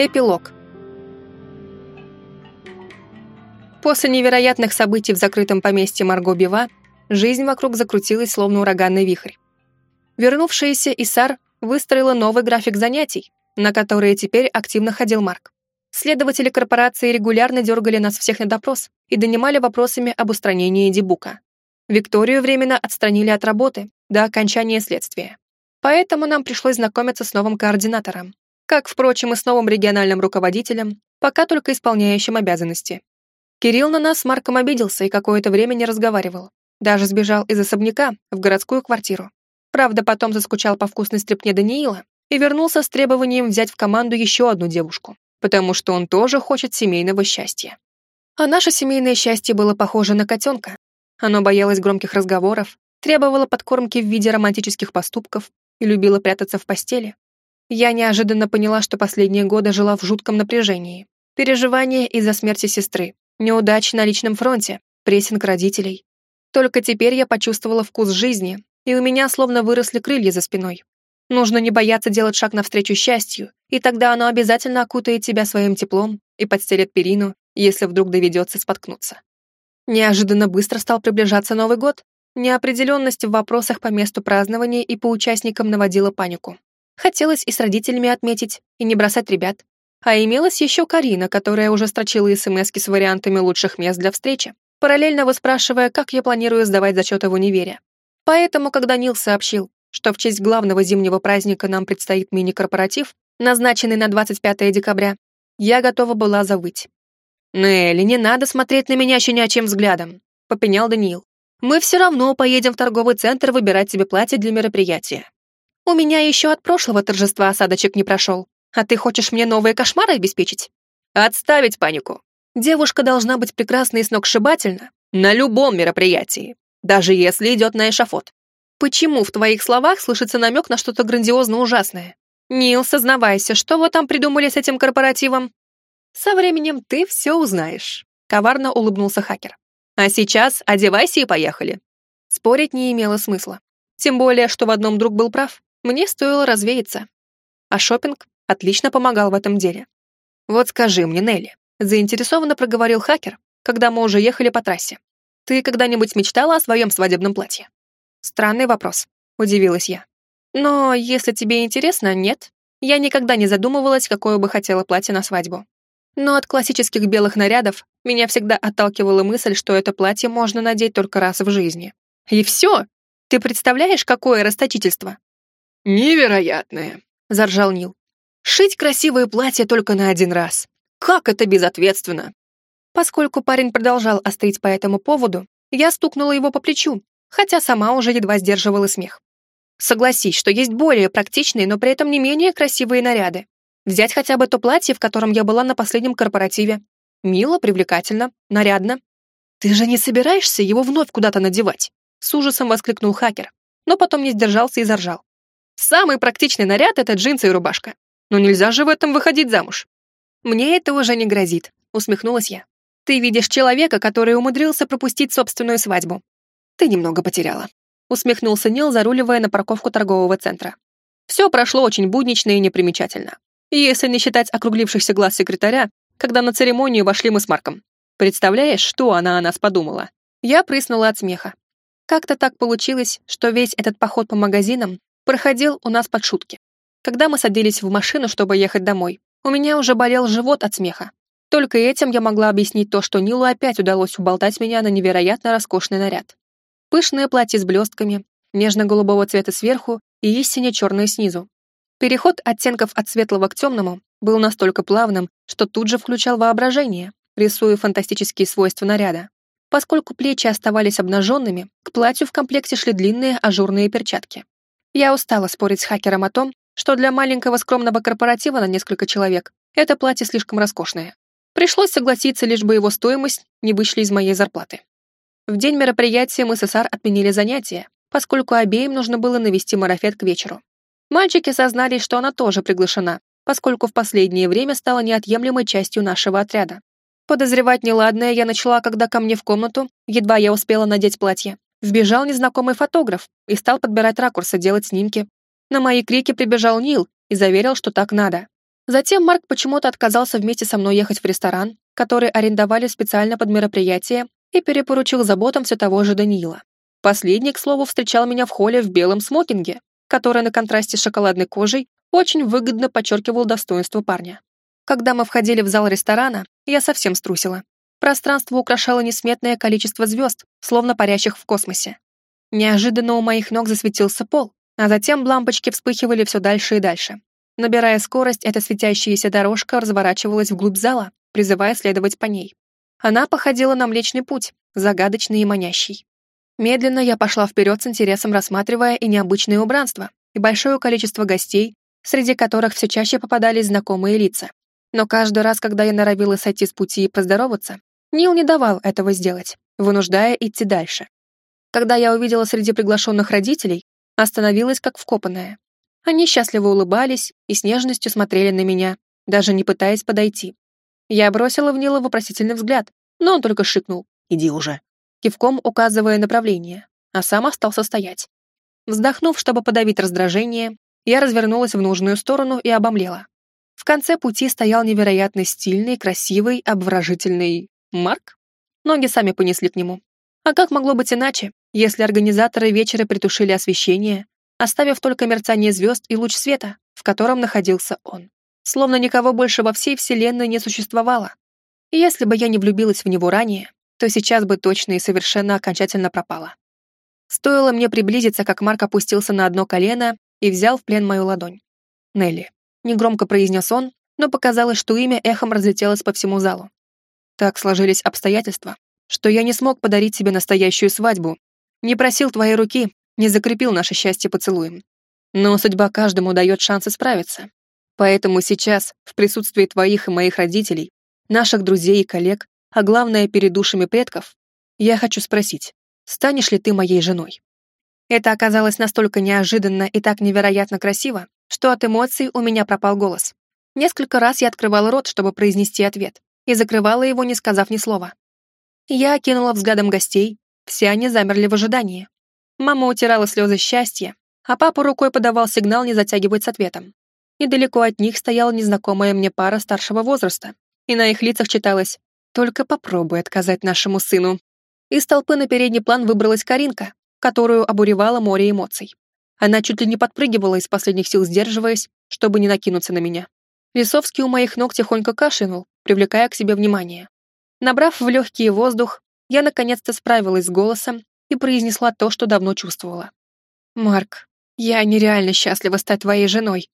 Эпилог. После невероятных событий в закрытом поместье Марго Бива жизнь вокруг закрутилась, словно ураганный вихрь. Вернувшаяся Исар выстроила новый график занятий, на которые теперь активно ходил Марк. Следователи корпорации регулярно дергали нас всех на допрос и донимали вопросами об устранении Дибука. Викторию временно отстранили от работы до окончания следствия. Поэтому нам пришлось знакомиться с новым координатором, как, впрочем, и с новым региональным руководителем, пока только исполняющим обязанности. Кирилл на нас с Марком обиделся и какое-то время не разговаривал. Даже сбежал из особняка в городскую квартиру. Правда, потом заскучал по вкусной стряпне Даниила и вернулся с требованием взять в команду еще одну девушку, потому что он тоже хочет семейного счастья. А наше семейное счастье было похоже на котенка. Оно боялось громких разговоров, требовало подкормки в виде романтических поступков и любило прятаться в постели, я неожиданно поняла, что последние годы жила в жутком напряжении. Переживания из-за смерти сестры, неудачи на личном фронте, прессинг родителей. Только теперь я почувствовала вкус жизни, и у меня словно выросли крылья за спиной. Нужно не бояться делать шаг навстречу счастью, и тогда оно обязательно окутает тебя своим теплом и подстелит перину, если вдруг доведется споткнуться. Неожиданно быстро стал приближаться Новый год. Неопределенность в вопросах по месту празднования и по участникам наводила панику. Хотелось и с родителями отметить, и не бросать ребят. А имелась еще Карина, которая уже строчила смс с вариантами лучших мест для встречи, параллельно выспрашивая, как я планирую сдавать зачеты в универе. Поэтому, когда Нил сообщил, что в честь главного зимнего праздника нам предстоит мини-корпоратив, назначенный на 25 декабря, я готова была завыть. «Нелли, не надо смотреть на меня щенячьим взглядом», — попенял Даниил. «Мы все равно поедем в торговый центр выбирать себе платье для мероприятия. У меня еще от прошлого торжества осадочек не прошел. А ты хочешь мне новые кошмары обеспечить? Отставить панику. Девушка должна быть прекрасна и сногсшибательна на любом мероприятии, даже если идет на эшафот. Почему в твоих словах слышится намек на что-то грандиозно ужасное? Нил, сознавайся, что вы там придумали с этим корпоративом? Со временем ты все узнаешь. Коварно улыбнулся хакер. А сейчас одевайся и поехали. Спорить не имело смысла. Тем более, что в одном друг был прав. Мне стоило развеяться. А шопинг отлично помогал в этом деле. «Вот скажи мне, Нелли», — заинтересованно проговорил хакер, когда мы уже ехали по трассе. «Ты когда-нибудь мечтала о своем свадебном платье?» «Странный вопрос», — удивилась я. «Но если тебе интересно, нет. Я никогда не задумывалась, какое бы хотела платье на свадьбу. Но от классических белых нарядов меня всегда отталкивала мысль, что это платье можно надеть только раз в жизни. И все! Ты представляешь, какое расточительство? «Невероятное!» — заржал Нил. «Шить красивое платье только на один раз. Как это безответственно!» Поскольку парень продолжал остыть по этому поводу, я стукнула его по плечу, хотя сама уже едва сдерживала смех. Согласись, что есть более практичные, но при этом не менее красивые наряды. Взять хотя бы то платье, в котором я была на последнем корпоративе. Мило, привлекательно, нарядно. «Ты же не собираешься его вновь куда-то надевать?» С ужасом воскликнул хакер, но потом не сдержался и заржал. Самый практичный наряд — это джинсы и рубашка. Но нельзя же в этом выходить замуж. Мне это уже не грозит, усмехнулась я. Ты видишь человека, который умудрился пропустить собственную свадьбу. Ты немного потеряла. Усмехнулся Нил, заруливая на парковку торгового центра. Все прошло очень буднично и непримечательно. Если не считать округлившихся глаз секретаря, когда на церемонию вошли мы с Марком. Представляешь, что она о нас подумала? Я прыснула от смеха. Как-то так получилось, что весь этот поход по магазинам проходил у нас под шутки. Когда мы садились в машину, чтобы ехать домой, у меня уже болел живот от смеха. Только этим я могла объяснить то, что Нилу опять удалось уболтать меня на невероятно роскошный наряд. Пышное платье с блестками, нежно-голубого цвета сверху и истине черное снизу. Переход оттенков от светлого к темному был настолько плавным, что тут же включал воображение, рисуя фантастические свойства наряда. Поскольку плечи оставались обнаженными, к платью в комплекте шли длинные ажурные перчатки. Я устала спорить с хакером о том, что для маленького скромного корпоратива на несколько человек это платье слишком роскошное. Пришлось согласиться, лишь бы его стоимость не вышли из моей зарплаты. В день мероприятия мы с Исар отменили занятия, поскольку обеим нужно было навести марафет к вечеру. Мальчики сознались, что она тоже приглашена, поскольку в последнее время стала неотъемлемой частью нашего отряда. Подозревать неладное я начала, когда ко мне в комнату, едва я успела надеть платье, Вбежал незнакомый фотограф и стал подбирать ракурсы, делать снимки. На мои крики прибежал Нил и заверил, что так надо. Затем Марк почему-то отказался вместе со мной ехать в ресторан, который арендовали специально под мероприятие, и перепоручил заботам все того же Даниила. Последний, к слову, встречал меня в холле в белом смокинге, который на контрасте с шоколадной кожей очень выгодно подчеркивал достоинство парня. Когда мы входили в зал ресторана, я совсем струсила. Пространство украшало несметное количество звезд, словно парящих в космосе. Неожиданно у моих ног засветился пол, а затем лампочки вспыхивали все дальше и дальше. Набирая скорость, эта светящаяся дорожка разворачивалась вглубь зала, призывая следовать по ней. Она походила на Млечный Путь, загадочный и манящий. Медленно я пошла вперед с интересом рассматривая и необычное убранство, и большое количество гостей, среди которых все чаще попадались знакомые лица. Но каждый раз, когда я норовила сойти с пути и поздороваться, Нил не давал этого сделать, вынуждая идти дальше. Когда я увидела среди приглашенных родителей, остановилась как вкопанная. Они счастливо улыбались и с нежностью смотрели на меня, даже не пытаясь подойти. Я бросила в Нила вопросительный взгляд, но он только шикнул «Иди уже», кивком указывая направление, а сам остался стоять. Вздохнув, чтобы подавить раздражение, я развернулась в нужную сторону и обомлела. В конце пути стоял невероятно стильный, красивый, обворожительный Марк. Ноги сами понесли к нему. А как могло быть иначе, если организаторы вечера притушили освещение, оставив только мерцание звезд и луч света, в котором находился он. Словно никого больше во всей вселенной не существовало. Если бы я не влюбилась в него ранее, то сейчас бы точно и совершенно окончательно пропала. Стоило мне приблизиться, как Марк опустился на одно колено и взял в плен мою ладонь. «Нелли», — негромко произнес он, но показалось, что имя эхом разлетелось по всему залу. Так сложились обстоятельства, что я не смог подарить тебе настоящую свадьбу, не просил твоей руки, не закрепил наше счастье поцелуем. Но судьба каждому дает шанс исправиться. Поэтому сейчас, в присутствии твоих и моих родителей, наших друзей и коллег, а главное, перед душами предков, я хочу спросить, станешь ли ты моей женой? Это оказалось настолько неожиданно и так невероятно красиво, что от эмоций у меня пропал голос. Несколько раз я открывала рот, чтобы произнести ответ, и закрывала его, не сказав ни слова. Я окинула взглядом гостей, все они замерли в ожидании. Мама утирала слезы счастья, а папа рукой подавал сигнал не затягивать с ответом. Недалеко от них стояла незнакомая мне пара старшего возраста, и на их лицах читалось «Только попробуй отказать нашему сыну». Из толпы на передний план выбралась Каринка, которую обуревало море эмоций. Она чуть ли не подпрыгивала из последних сил, сдерживаясь, чтобы не накинуться на меня. Лисовский у моих ног тихонько кашлянул, привлекая к себе внимание. Набрав в легкий воздух, я наконец-то справилась с голосом и произнесла то, что давно чувствовала. «Марк, я нереально счастлива стать твоей женой».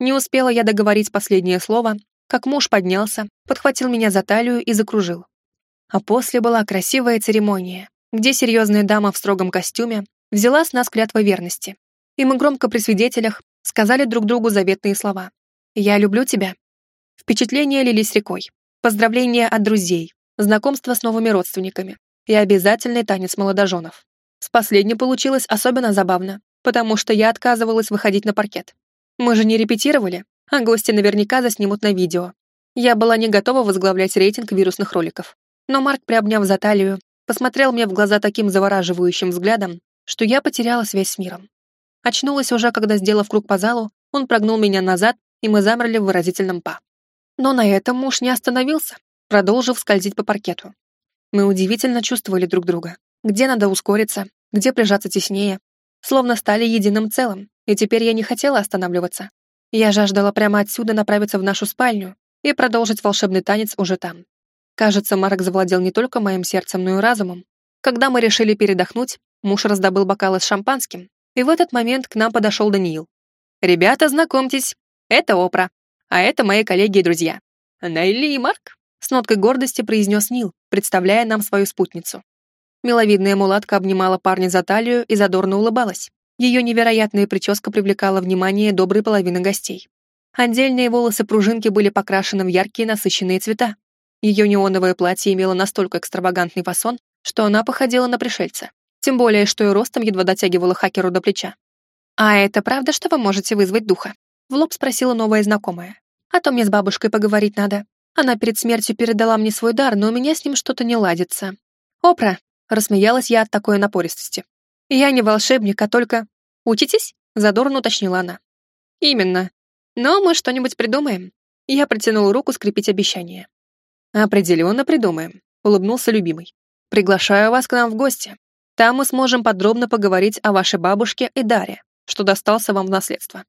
Не успела я договорить последнее слово, как муж поднялся, подхватил меня за талию и закружил. А после была красивая церемония, где серьезная дама в строгом костюме взяла с нас клятва верности. И мы громко при свидетелях сказали друг другу заветные слова. «Я люблю тебя». Впечатления лились рекой. Поздравления от друзей, знакомство с новыми родственниками, и обязательный танец молодоженов. С последним получилось особенно забавно, потому что я отказывалась выходить на паркет. Мы же не репетировали, а гости наверняка заснимут на видео. Я была не готова возглавлять рейтинг вирусных роликов. Но Марк, приобняв за талию, посмотрел мне в глаза таким завораживающим взглядом, что я потеряла связь с миром. Очнулась уже, когда, сделав круг по залу, он прогнул меня назад, и мы замерли в выразительном па. Но на этом муж не остановился, продолжив скользить по паркету. Мы удивительно чувствовали друг друга. Где надо ускориться, где прижаться теснее. Словно стали единым целым, и теперь я не хотела останавливаться. Я жаждала прямо отсюда направиться в нашу спальню и продолжить волшебный танец уже там. Кажется, Марк завладел не только моим сердцем, но и разумом. Когда мы решили передохнуть, муж раздобыл бокалы с шампанским, и в этот момент к нам подошел Даниил. «Ребята, знакомьтесь, это Опра, а это мои коллеги и друзья. Найли и Марк», — с ноткой гордости произнес Нил, представляя нам свою спутницу. Миловидная мулатка обнимала парня за талию и задорно улыбалась. Ее невероятная прическа привлекала внимание доброй половины гостей. Отдельные волосы-пружинки были покрашены в яркие насыщенные цвета. Ее неоновое платье имело настолько экстравагантный фасон, что она походила на пришельца. Тем более, что и ростом едва дотягивала хакеру до плеча. «А это правда, что вы можете вызвать духа?» В лоб спросила новая знакомая. «А то мне с бабушкой поговорить надо. Она перед смертью передала мне свой дар, но у меня с ним что-то не ладится. Опра, рассмеялась я от такой напористости. Я не волшебник, а только... Учитесь? Задорно уточнила она. Именно. Но мы что-нибудь придумаем. Я протянул руку скрепить обещание. «Определенно придумаем», — улыбнулся любимый. «Приглашаю вас к нам в гости. Там мы сможем подробно поговорить о вашей бабушке и Даре, что достался вам в наследство».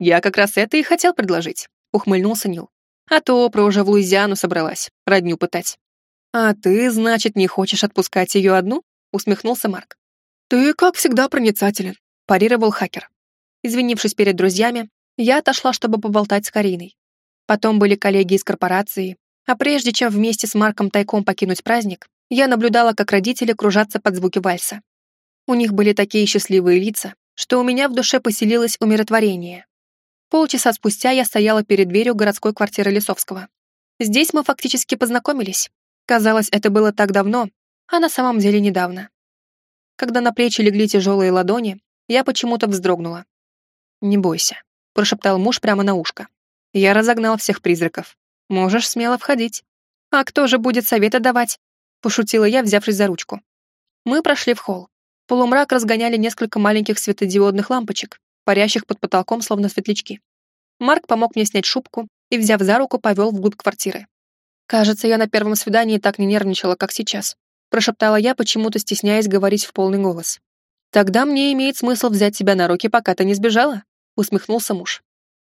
«Я как раз это и хотел предложить», — ухмыльнулся Нил. «А то Опра в Луизиану собралась, родню пытать». «А ты, значит, не хочешь отпускать ее одну?» — усмехнулся Марк. «Ты, как всегда, проницателен», — парировал хакер. Извинившись перед друзьями, я отошла, чтобы поболтать с Кариной. Потом были коллеги из корпорации, а прежде чем вместе с Марком тайком покинуть праздник, я наблюдала, как родители кружатся под звуки вальса. У них были такие счастливые лица, что у меня в душе поселилось умиротворение. Полчаса спустя я стояла перед дверью городской квартиры Лисовского. Здесь мы фактически познакомились. Казалось, это было так давно, а на самом деле недавно. Когда на плечи легли тяжелые ладони, я почему-то вздрогнула. «Не бойся», — прошептал муж прямо на ушко. «Я разогнал всех призраков. Можешь смело входить». «А кто же будет советы давать?» — пошутила я, взявшись за ручку. Мы прошли в холл. Полумрак разгоняли несколько маленьких светодиодных лампочек, парящих под потолком, словно светлячки. Марк помог мне снять шубку и, взяв за руку, повел вглубь квартиры. Кажется, я на первом свидании так не нервничала, как сейчас прошептала я, почему-то стесняясь говорить в полный голос. «Тогда мне имеет смысл взять тебя на руки, пока ты не сбежала», усмехнулся муж.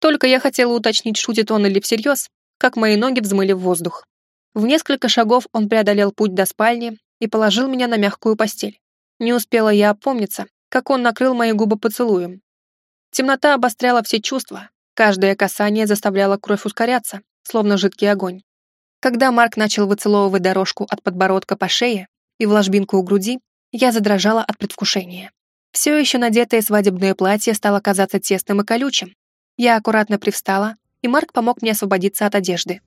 Только я хотела уточнить, шутит он или всерьез, как мои ноги взмыли в воздух. В несколько шагов он преодолел путь до спальни и положил меня на мягкую постель. Не успела я опомниться, как он накрыл мои губы поцелуем. Темнота обостряла все чувства, каждое касание заставляло кровь ускоряться, словно жидкий огонь. Когда Марк начал выцеловывать дорожку от подбородка по шее и в ложбинку у груди, я задрожала от предвкушения. Все еще надетое свадебное платье стало казаться тесным и колючим. Я аккуратно привстала, и Марк помог мне освободиться от одежды.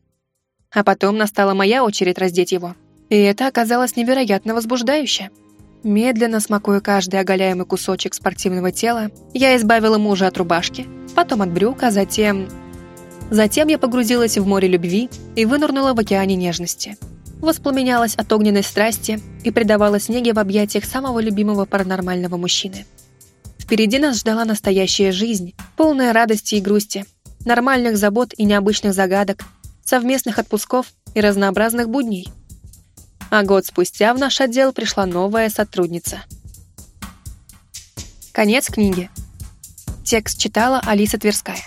А потом настала моя очередь раздеть его. И это оказалось невероятно возбуждающе. Медленно смакуя каждый оголяемый кусочек спортивного тела, я избавила мужа от рубашки, потом от брюк, а затем Затем я погрузилась в море любви и вынырнула в океане нежности. Воспламенялась от огненной страсти и предавалась неге в объятиях самого любимого паранормального мужчины. Впереди нас ждала настоящая жизнь, полная радости и грусти, нормальных забот и необычных загадок, совместных отпусков и разнообразных будней. А год спустя в наш отдел пришла новая сотрудница. Конец книги. Текст читала Алиса Тверская.